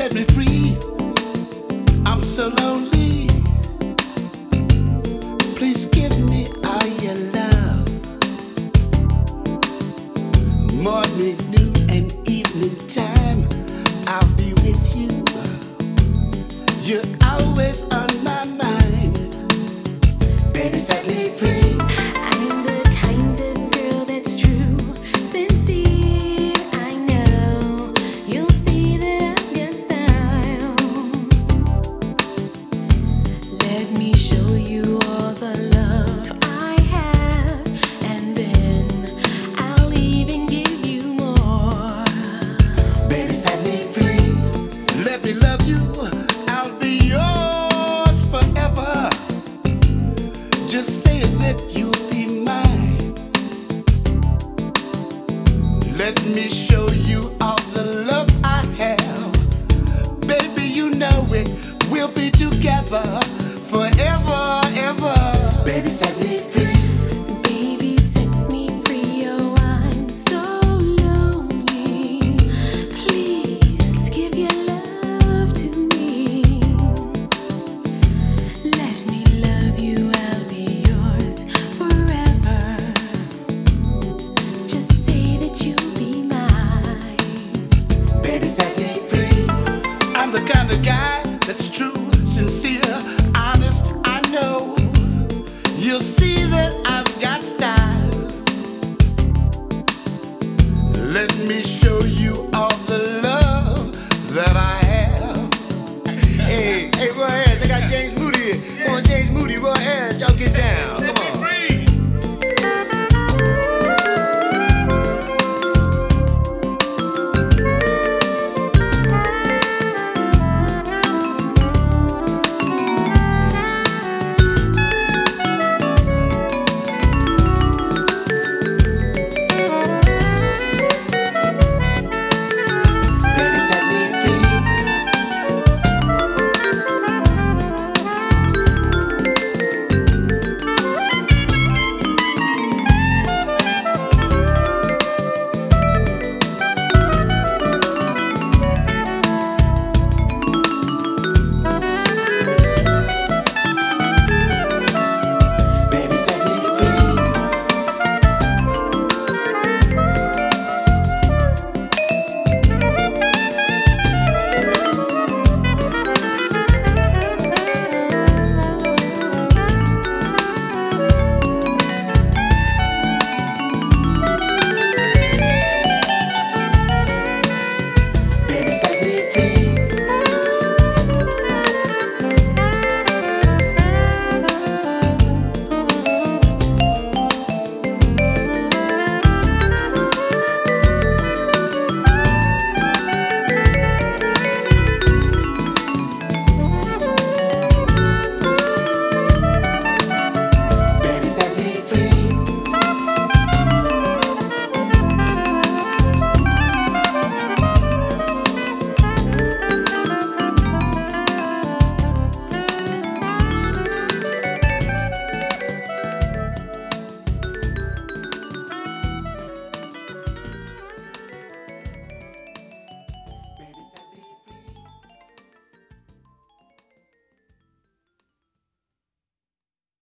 set me free. I'm so lonely. Please give me all your love. Morning, noon, and evening time, I'll be with you. You're always on my mind. Baby, set me free. Let me show you all the love I have. Baby, you know it. We'll be together forever, ever. Baby, set you'll see that I've got style. Let me show you